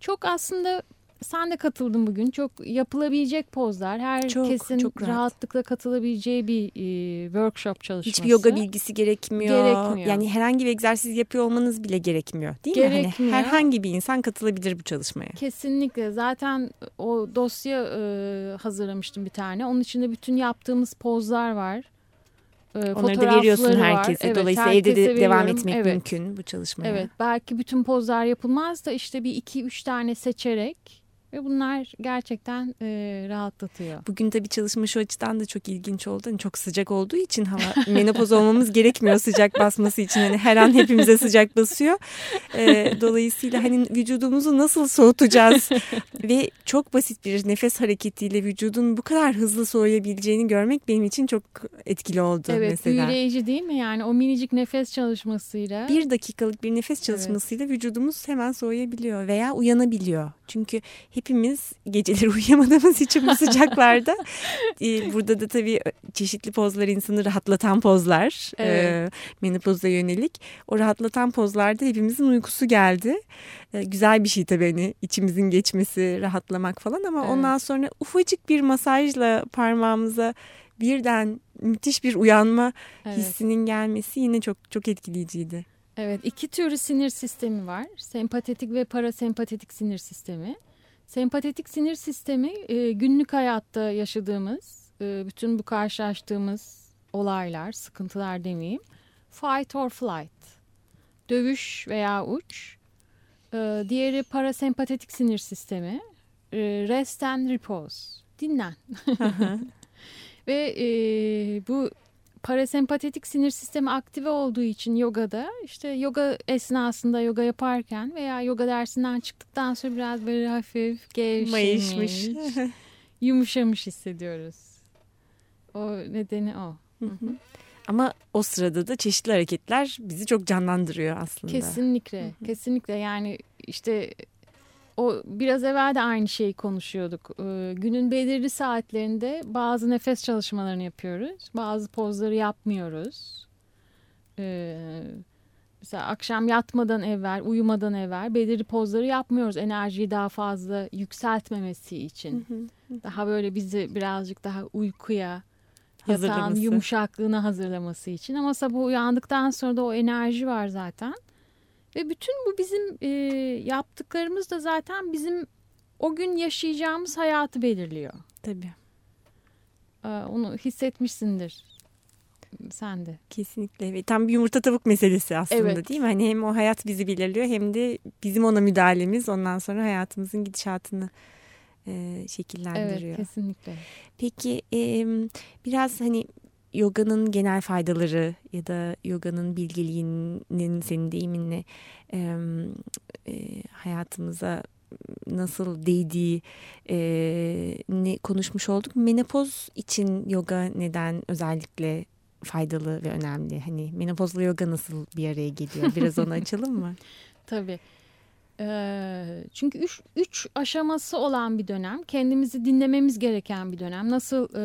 çok aslında sen de katıldın bugün. Çok yapılabilecek pozlar. Herkesin çok, çok rahat. rahatlıkla katılabileceği bir e, workshop çalışması. Hiçbir yoga bilgisi gerekmiyor. Gerekmiyor. Yani herhangi bir egzersiz yapıyor olmanız bile gerekmiyor. Değil gerekmiyor. mi? Hani herhangi bir insan katılabilir bu çalışmaya. Kesinlikle. Zaten o dosya e, hazırlamıştım bir tane. Onun içinde bütün yaptığımız pozlar var. E, Onları da veriyorsun herkese. Evet, Dolayısıyla evde de devam etmek evet. mümkün bu çalışmaya. Evet. Belki bütün pozlar yapılmaz da işte bir iki üç tane seçerek ve bunlar gerçekten e, rahatlatıyor. Bugün tabii çalışma şu açıdan da çok ilginç oldu. Yani çok sıcak olduğu için hava menopoz olmamız gerekmiyor sıcak basması için. Yani her an hepimize sıcak basıyor. E, dolayısıyla hani vücudumuzu nasıl soğutacağız ve çok basit bir nefes hareketiyle vücudun bu kadar hızlı soğuyabileceğini görmek benim için çok etkili oldu evet, mesela. Evet büyüleyici değil mi? Yani o minicik nefes çalışmasıyla. Bir dakikalık bir nefes çalışmasıyla evet. vücudumuz hemen soğuyabiliyor veya uyanabiliyor. Çünkü hepimiz geceleri uyuyamadığımız için bu sıcaklarda e, burada da tabii çeşitli pozlar insanı rahatlatan pozlar evet. e, menopoza yönelik. O rahatlatan pozlarda hepimizin uykusu geldi. E, güzel bir şey tabii hani içimizin geçmesi, rahatlamak falan ama evet. ondan sonra ufacık bir masajla parmağımıza birden müthiş bir uyanma evet. hissinin gelmesi yine çok çok etkileyiciydi. Evet iki türlü sinir sistemi var. Sempatetik ve parasempatetik sinir sistemi. Sempatetik sinir sistemi e, günlük hayatta yaşadığımız e, bütün bu karşılaştığımız olaylar, sıkıntılar demeyeyim. Fight or flight. Dövüş veya uç. E, diğeri parasempatetik sinir sistemi. E, rest and repose. Dinlen. ve e, bu parasempatetik sinir sistemi aktive olduğu için yogada işte yoga esnasında yoga yaparken veya yoga dersinden çıktıktan sonra biraz böyle hafif gevşemiş, yumuşamış hissediyoruz. O nedeni o. Hı hı. Ama o sırada da çeşitli hareketler bizi çok canlandırıyor aslında. Kesinlikle, hı hı. kesinlikle yani işte o biraz evvel de aynı şeyi konuşuyorduk. Ee, günün belirli saatlerinde bazı nefes çalışmalarını yapıyoruz. Bazı pozları yapmıyoruz. Ee, mesela akşam yatmadan evvel, uyumadan evvel belirli pozları yapmıyoruz. Enerjiyi daha fazla yükseltmemesi için. Daha böyle bizi birazcık daha uykuya, yatağın yumuşaklığına hazırlaması için. Ama sabah uyandıktan sonra da o enerji var zaten. Ve bütün bu bizim e, yaptıklarımız da zaten bizim o gün yaşayacağımız hayatı belirliyor. Tabii. Ee, onu hissetmişsindir. Sen de. Kesinlikle. Tam bir yumurta tavuk meselesi aslında evet. değil mi? Hani hem o hayat bizi belirliyor hem de bizim ona müdahalemiz ondan sonra hayatımızın gidişatını e, şekillendiriyor. Evet kesinlikle. Peki e, biraz hani yoganın genel faydaları ya da yoganın bilgeliğinin senin deyiminle e, e, hayatımıza nasıl değdiği e, ne konuşmuş olduk. Menopoz için yoga neden özellikle faydalı ve önemli? Hani menopozla yoga nasıl bir araya geliyor? Biraz onu açalım mı? Tabii. Çünkü üç, üç aşaması olan bir dönem. Kendimizi dinlememiz gereken bir dönem. Nasıl e,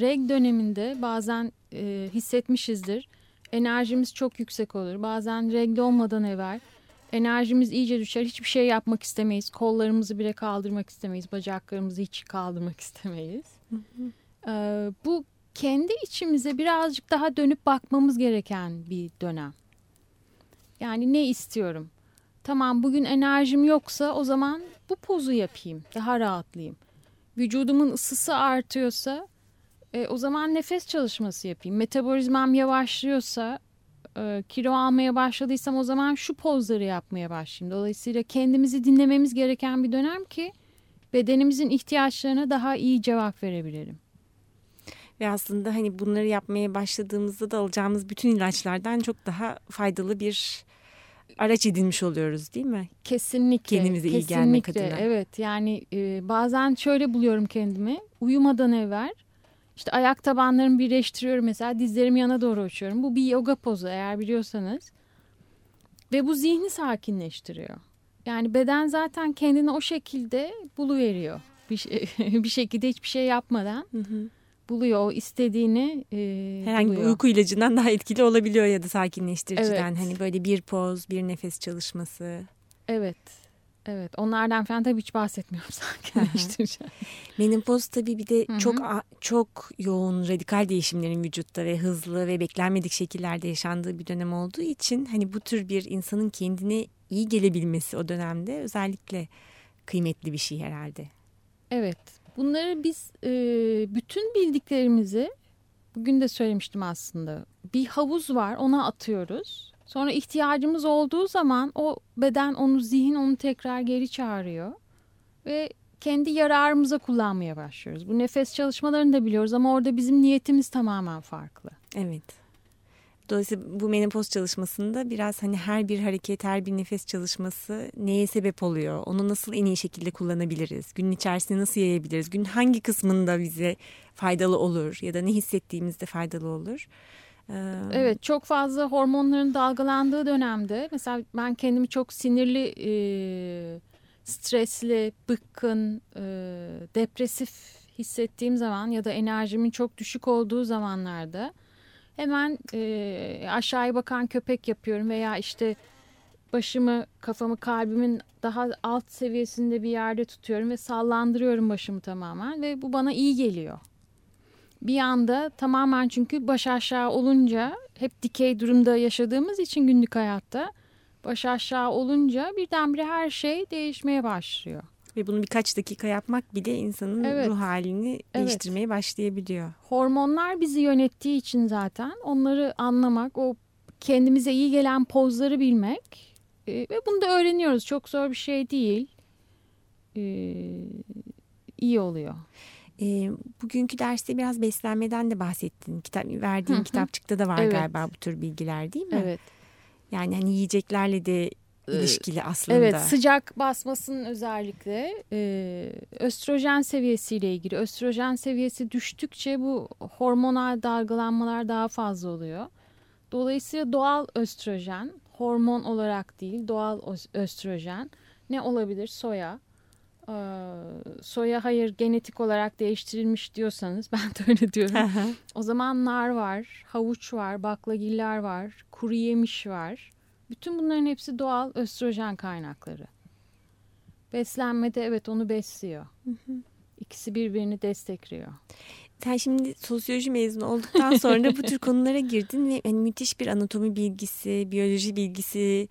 reg döneminde bazen e, hissetmişizdir. Enerjimiz çok yüksek olur. Bazen regle olmadan evvel enerjimiz iyice düşer. Hiçbir şey yapmak istemeyiz. Kollarımızı bile kaldırmak istemeyiz. Bacaklarımızı hiç kaldırmak istemeyiz. Ee, bu kendi içimize birazcık daha dönüp bakmamız gereken bir dönem. Yani ne istiyorum? Tamam bugün enerjim yoksa o zaman bu pozu yapayım. Daha rahatlayayım. Vücudumun ısısı artıyorsa e, o zaman nefes çalışması yapayım. Metabolizmam yavaşlıyorsa e, kilo almaya başladıysam o zaman şu pozları yapmaya başlayayım. Dolayısıyla kendimizi dinlememiz gereken bir dönem ki bedenimizin ihtiyaçlarına daha iyi cevap verebilelim. Ve aslında hani bunları yapmaya başladığımızda da alacağımız bütün ilaçlardan çok daha faydalı bir araç edinmiş oluyoruz değil mi? Kesinlikle. Kendimize kesinlikle, iyi gelmek adına. Evet yani e, bazen şöyle buluyorum kendimi. Uyumadan evvel işte ayak tabanlarımı birleştiriyorum mesela dizlerimi yana doğru açıyorum. Bu bir yoga pozu eğer biliyorsanız. Ve bu zihni sakinleştiriyor. Yani beden zaten kendini o şekilde buluveriyor. Bir, şey, bir şekilde hiçbir şey yapmadan hı hı. Buluyor o istediğini e, Herhangi buluyor. bir uyku ilacından daha etkili olabiliyor ya da sakinleştiriciden. Evet. Hani böyle bir poz, bir nefes çalışması. Evet. Evet onlardan falan tabii hiç bahsetmiyorum sakinleştireceğim. Menopoz tabii bir de çok çok yoğun radikal değişimlerin vücutta ve hızlı ve beklenmedik şekillerde yaşandığı bir dönem olduğu için hani bu tür bir insanın kendine iyi gelebilmesi o dönemde özellikle kıymetli bir şey herhalde. Evet bunları biz e, bütün bildiklerimizi bugün de söylemiştim aslında bir havuz var ona atıyoruz Sonra ihtiyacımız olduğu zaman o beden onu zihin onu tekrar geri çağırıyor. Ve kendi yararımıza kullanmaya başlıyoruz. Bu nefes çalışmalarını da biliyoruz ama orada bizim niyetimiz tamamen farklı. Evet. Dolayısıyla bu menopoz çalışmasında biraz hani her bir hareket, her bir nefes çalışması neye sebep oluyor? Onu nasıl en iyi şekilde kullanabiliriz? Günün içerisinde nasıl yayabiliriz? Gün hangi kısmında bize faydalı olur ya da ne hissettiğimizde faydalı olur? Evet çok fazla hormonların dalgalandığı dönemde mesela ben kendimi çok sinirli, e, stresli, bıkkın, e, depresif hissettiğim zaman ya da enerjimin çok düşük olduğu zamanlarda hemen e, aşağıya bakan köpek yapıyorum veya işte başımı, kafamı, kalbimin daha alt seviyesinde bir yerde tutuyorum ve sallandırıyorum başımı tamamen ve bu bana iyi geliyor bir anda tamamen çünkü baş aşağı olunca hep dikey durumda yaşadığımız için günlük hayatta baş aşağı olunca birdenbire her şey değişmeye başlıyor. Ve bunu birkaç dakika yapmak bile insanın evet. ruh halini evet. değiştirmeye başlayabiliyor. Hormonlar bizi yönettiği için zaten onları anlamak, o kendimize iyi gelen pozları bilmek e, ve bunu da öğreniyoruz. Çok zor bir şey değil. E, iyi oluyor. E, bugünkü derste biraz beslenmeden de bahsettin. Kitap verdiğin kitapçıkta da var evet. galiba bu tür bilgiler değil mi? Evet. Yani hani yiyeceklerle de ilişkili aslında. Evet sıcak basmasının özellikle e, östrojen seviyesiyle ilgili. Östrojen seviyesi düştükçe bu hormonal dalgalanmalar daha fazla oluyor. Dolayısıyla doğal östrojen hormon olarak değil doğal östrojen ne olabilir? Soya. Ee, soya hayır genetik olarak değiştirilmiş diyorsanız ben de öyle diyorum. o zaman nar var, havuç var, baklagiller var, kuru yemiş var. Bütün bunların hepsi doğal östrojen kaynakları. Beslenmede evet onu besliyor. İkisi birbirini destekliyor. Sen şimdi sosyoloji mezunu olduktan sonra bu tür konulara girdin ve hani müthiş bir anatomi bilgisi, biyoloji bilgisi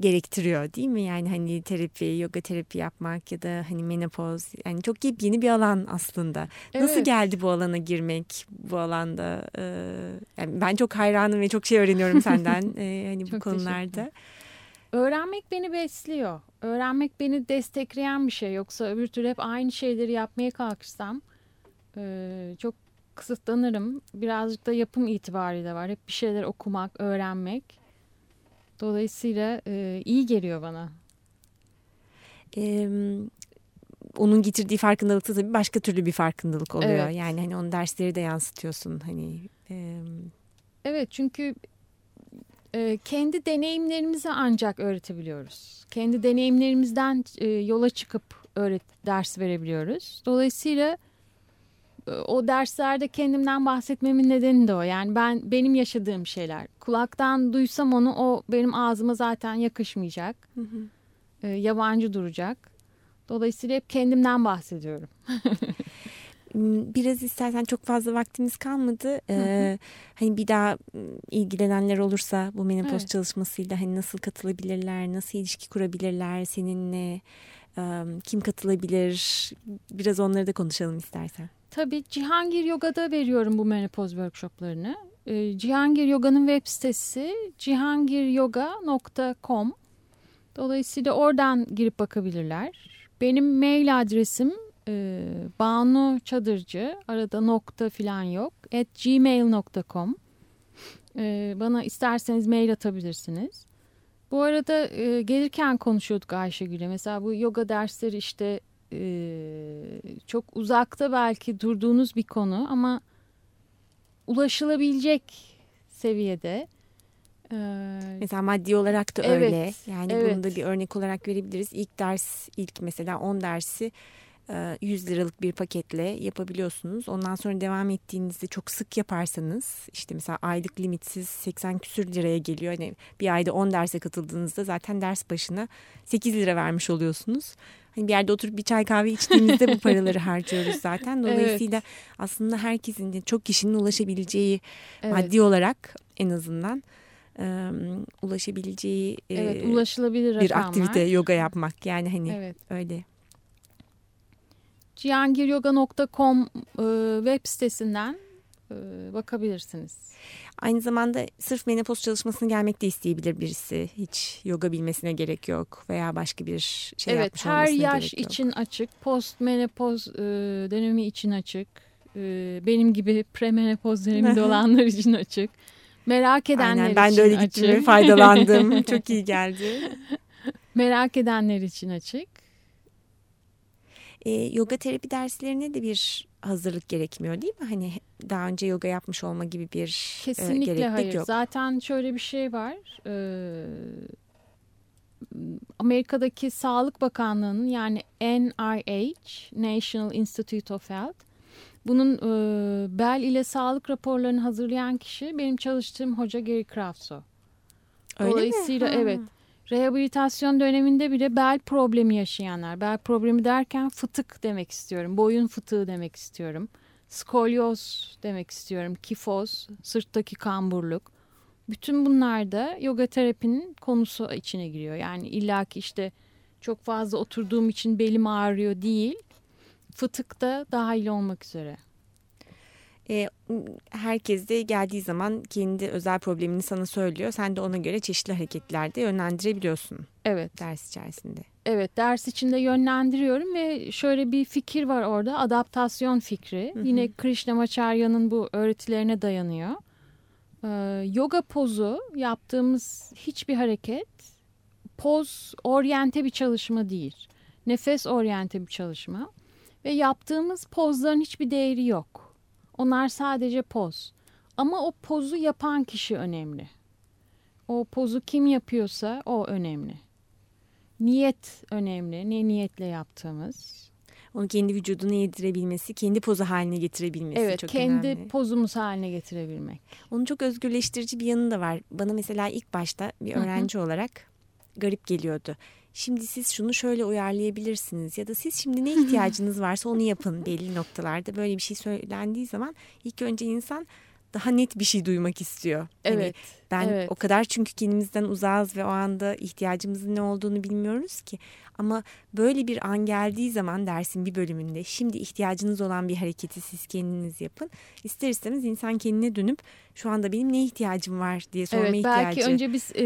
gerektiriyor değil mi? Yani hani terapi, yoga terapi yapmak ya da hani menopoz yani çok yeni bir alan aslında. Evet. Nasıl geldi bu alana girmek bu alanda? Ee, yani ben çok hayranım ve çok şey öğreniyorum senden ee, hani bu konularda. Öğrenmek beni besliyor. Öğrenmek beni destekleyen bir şey. Yoksa öbür türlü hep aynı şeyleri yapmaya kalkışsam e, çok kısıtlanırım. Birazcık da yapım itibariyle var. Hep bir şeyler okumak, öğrenmek. Dolayısıyla e, iyi geliyor bana. Ee, onun getirdiği farkındalık da tabii başka türlü bir farkındalık oluyor. Evet. Yani hani onun dersleri de yansıtıyorsun hani. E... Evet çünkü e, kendi deneyimlerimizi ancak öğretebiliyoruz. Kendi deneyimlerimizden e, yola çıkıp öğret ders verebiliyoruz. Dolayısıyla o derslerde kendimden bahsetmemin nedeni de o. Yani ben benim yaşadığım şeyler. Kulaktan duysam onu o benim ağzıma zaten yakışmayacak. Hı hı. E, yabancı duracak. Dolayısıyla hep kendimden bahsediyorum. Hmm, biraz istersen çok fazla vaktimiz kalmadı. Ee, hani bir daha ilgilenenler olursa bu menopoz evet. çalışmasıyla hani nasıl katılabilirler, nasıl ilişki kurabilirler seninle, kim katılabilir? Biraz onları da konuşalım istersen. Tabii Cihangir Yoga'da veriyorum bu menopoz workshoplarını. Ee, Cihangir Yoga'nın web sitesi cihangiryoga.com. Dolayısıyla oradan girip bakabilirler. Benim mail adresim e, Banu Çadırcı arada nokta falan yok at gmail.com e, bana isterseniz mail atabilirsiniz. Bu arada e, gelirken konuşuyorduk Ayşegül'e mesela bu yoga dersleri işte e, çok uzakta belki durduğunuz bir konu ama ulaşılabilecek seviyede. Ee, mesela maddi olarak da evet, öyle. Yani evet. bunu da bir örnek olarak verebiliriz. İlk ders, ilk mesela 10 dersi 100 liralık bir paketle yapabiliyorsunuz. Ondan sonra devam ettiğinizde çok sık yaparsanız işte mesela aylık limitsiz 80 küsür liraya geliyor. Hani bir ayda 10 derse katıldığınızda zaten ders başına 8 lira vermiş oluyorsunuz. Hani bir yerde oturup bir çay kahve içtiğimizde bu paraları harcıyoruz zaten. Dolayısıyla evet. aslında herkesin çok kişinin ulaşabileceği evet. maddi olarak en azından e, ulaşabileceği evet, ulaşılabilir bir aktivite yoga yapmak. Yani hani evet. öyle. cihangiryoga.com e, web sitesinden e, bakabilirsiniz. Aynı zamanda sırf menopoz çalışmasını gelmek de isteyebilir birisi. Hiç yoga bilmesine gerek yok veya başka bir şey evet, yapmış olmasına gerek yok. Evet her yaş için açık. Post menopoz e, dönemi için açık. E, benim gibi premenopoz döneminde olanlar için açık. Merak edenler Aynen, ben için de öyle gittim ve faydalandım. Çok iyi geldi. Merak edenler için açık. E, yoga terapi derslerine de bir hazırlık gerekmiyor değil mi? Hani daha önce yoga yapmış olma gibi bir e, Kesinlikle e, hayır. yok. Zaten şöyle bir şey var. Ee, Amerika'daki Sağlık Bakanlığı'nın yani NIH, National Institute of Health bunun e, bel ile sağlık raporlarını hazırlayan kişi benim çalıştığım hoca Gary Kraftso. Dolayısıyla evet rehabilitasyon döneminde bile bel problemi yaşayanlar, bel problemi derken fıtık demek istiyorum, boyun fıtığı demek istiyorum, skolyoz demek istiyorum, kifoz, sırttaki kamburluk. Bütün bunlar da yoga terapinin konusu içine giriyor. Yani illaki işte çok fazla oturduğum için belim ağrıyor değil, fıtık da dahil olmak üzere. E, herkes de geldiği zaman kendi özel problemini sana söylüyor. Sen de ona göre çeşitli hareketlerde yönlendirebiliyorsun. Evet. Ders içerisinde. Evet ders içinde yönlendiriyorum ve şöyle bir fikir var orada adaptasyon fikri. Hı hı. Yine Krishnamacharya'nın bu öğretilerine dayanıyor. Ee, yoga pozu yaptığımız hiçbir hareket poz oryente bir çalışma değil. Nefes oryente bir çalışma ve yaptığımız pozların hiçbir değeri yok. Onlar sadece poz. Ama o pozu yapan kişi önemli. O pozu kim yapıyorsa o önemli. Niyet önemli. Ne niyetle yaptığımız. Onu kendi vücuduna yedirebilmesi, kendi pozu haline getirebilmesi evet, çok önemli. Evet, kendi pozumuz haline getirebilmek. Onun çok özgürleştirici bir yanı da var. Bana mesela ilk başta bir öğrenci Hı -hı. olarak garip geliyordu. Şimdi siz şunu şöyle uyarlayabilirsiniz ya da siz şimdi ne ihtiyacınız varsa onu yapın belli noktalarda. Böyle bir şey söylendiği zaman ilk önce insan daha net bir şey duymak istiyor. Hani evet. Hani ben evet. o kadar çünkü kendimizden uzağız ve o anda ihtiyacımızın ne olduğunu bilmiyoruz ki. Ama böyle bir an geldiği zaman dersin bir bölümünde şimdi ihtiyacınız olan bir hareketi siz kendiniz yapın. İster istemez insan kendine dönüp şu anda benim ne ihtiyacım var diye sorma evet, ihtiyacı. Belki önce biz e,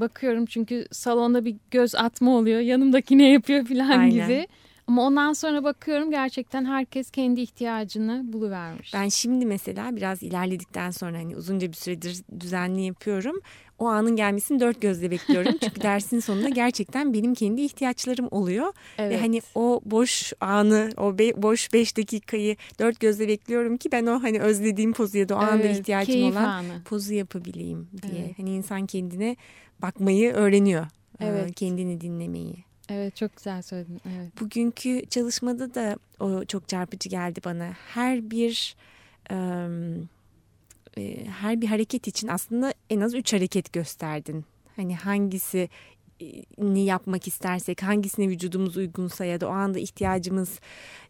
bakıyorum çünkü salonda bir göz atma oluyor yanımdaki ne yapıyor falan gibi. Ama ondan sonra bakıyorum gerçekten herkes kendi ihtiyacını buluvermiş. Ben şimdi mesela biraz ilerledikten sonra hani uzunca bir süredir düzenli yapıyorum. O anın gelmesini dört gözle bekliyorum. Çünkü dersin sonunda gerçekten benim kendi ihtiyaçlarım oluyor. Evet. Ve hani o boş anı, o be, boş beş dakikayı dört gözle bekliyorum ki ben o hani özlediğim pozu ya da o evet, anda ihtiyacım olan anı. pozu yapabileyim diye. Evet. Hani insan kendine bakmayı öğreniyor. Evet. Kendini dinlemeyi. Evet çok güzel söyledin. Evet. Bugünkü çalışmada da o çok çarpıcı geldi bana. Her bir e, her bir hareket için aslında en az üç hareket gösterdin. Hani hangisi ni yapmak istersek hangisine vücudumuz uygunsa ya da o anda ihtiyacımız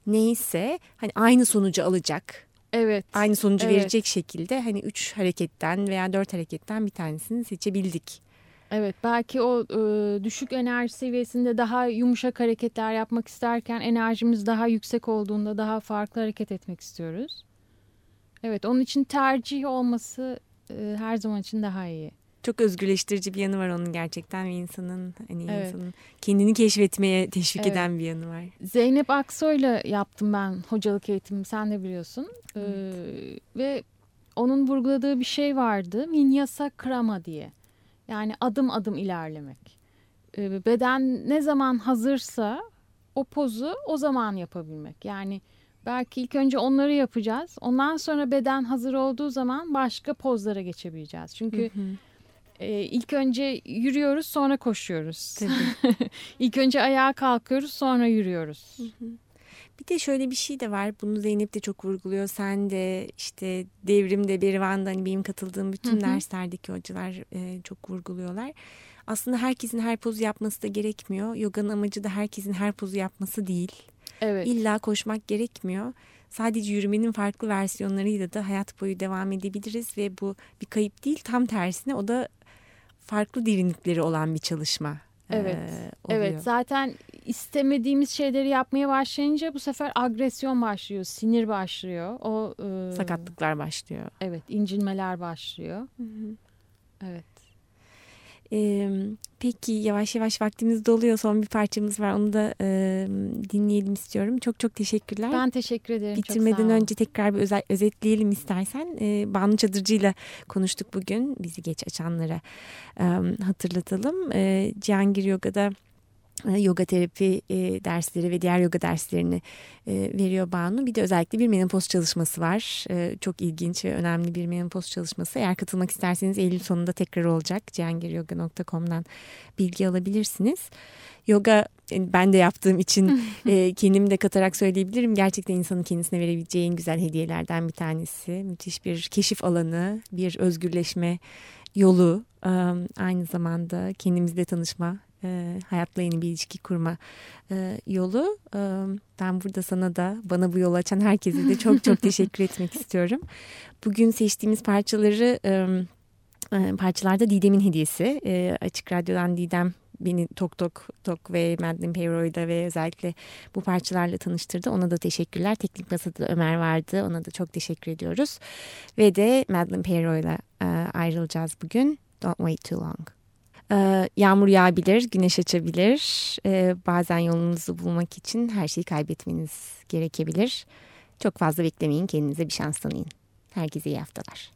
neyse hani aynı sonucu alacak. Evet. Aynı sonucu evet. verecek şekilde hani üç hareketten veya dört hareketten bir tanesini seçebildik. Evet belki o e, düşük enerji seviyesinde daha yumuşak hareketler yapmak isterken enerjimiz daha yüksek olduğunda daha farklı hareket etmek istiyoruz. Evet onun için tercih olması e, her zaman için daha iyi. Çok özgürleştirici bir yanı var onun gerçekten ve insanın hani evet. insanın kendini keşfetmeye teşvik evet. eden bir yanı var. Zeynep Aksoy'la yaptım ben hocalık eğitimi sen de biliyorsun. Evet. Ee, ve onun vurguladığı bir şey vardı. Vinyasa krama diye. Yani adım adım ilerlemek. Ee, beden ne zaman hazırsa o pozu o zaman yapabilmek. Yani belki ilk önce onları yapacağız. Ondan sonra beden hazır olduğu zaman başka pozlara geçebileceğiz. Çünkü hı hı. E, ilk önce yürüyoruz sonra koşuyoruz. İlk önce ayağa kalkıyoruz sonra yürüyoruz. Hı hı. Bir de şöyle bir şey de var. Bunu Zeynep de çok vurguluyor. Sen de işte devrimde, Berivan'da hani benim katıldığım bütün hı hı. derslerdeki hocalar e, çok vurguluyorlar. Aslında herkesin her pozu yapması da gerekmiyor. Yoga'nın amacı da herkesin her pozu yapması değil. Evet. İlla koşmak gerekmiyor. Sadece yürümenin farklı versiyonlarıyla da hayat boyu devam edebiliriz ve bu bir kayıp değil tam tersine o da farklı derinlikleri olan bir çalışma. Evet. evet zaten istemediğimiz şeyleri yapmaya başlayınca bu sefer agresyon başlıyor, sinir başlıyor. O e, sakatlıklar başlıyor. Evet, incinmeler başlıyor. Hı hı. Evet. Ee, peki yavaş yavaş vaktimiz doluyor. Son bir parçamız var. Onu da e, dinleyelim istiyorum. Çok çok teşekkürler. Ben teşekkür ederim. Bitirmeden önce tekrar bir özel, özetleyelim istersen. Ee, Banu Çadırcı ile konuştuk bugün. Bizi geç açanlara e, hatırlatalım. E, Cihangir Yoga'da e, yoga terapi e, dersleri ve diğer yoga derslerini e, veriyor Banu. Bir de özellikle bir menopoz çalışması var. E, çok ilginç ve önemli bir menopoz çalışması. Eğer katılmak isterseniz Eylül sonunda tekrar olacak. cihangiryoga.com'dan bilgi alabilirsiniz. Yoga e, ben de yaptığım için e, kendimi de katarak söyleyebilirim. Gerçekten insanın kendisine verebileceği en güzel hediyelerden bir tanesi. Müthiş bir keşif alanı, bir özgürleşme yolu. E, aynı zamanda kendimizle tanışma e, hayatla yeni bir ilişki kurma e, yolu. E, ben burada sana da bana bu yolu açan herkese de çok çok teşekkür etmek istiyorum. Bugün seçtiğimiz parçaları... E, e, parçalarda Didem'in hediyesi. E, Açık Radyo'dan Didem beni Tok Tok Tok ve Madeline Peyro'yla ve özellikle bu parçalarla tanıştırdı. Ona da teşekkürler. Teknik Masada Ömer vardı. Ona da çok teşekkür ediyoruz. Ve de Madeline Peyro'yla e, ayrılacağız bugün. Don't wait too long. E, yağmur yağabilir, güneş açabilir. E, bazen yolunuzu bulmak için her şeyi kaybetmeniz gerekebilir. Çok fazla beklemeyin, kendinize bir şans tanıyın. Herkese iyi haftalar.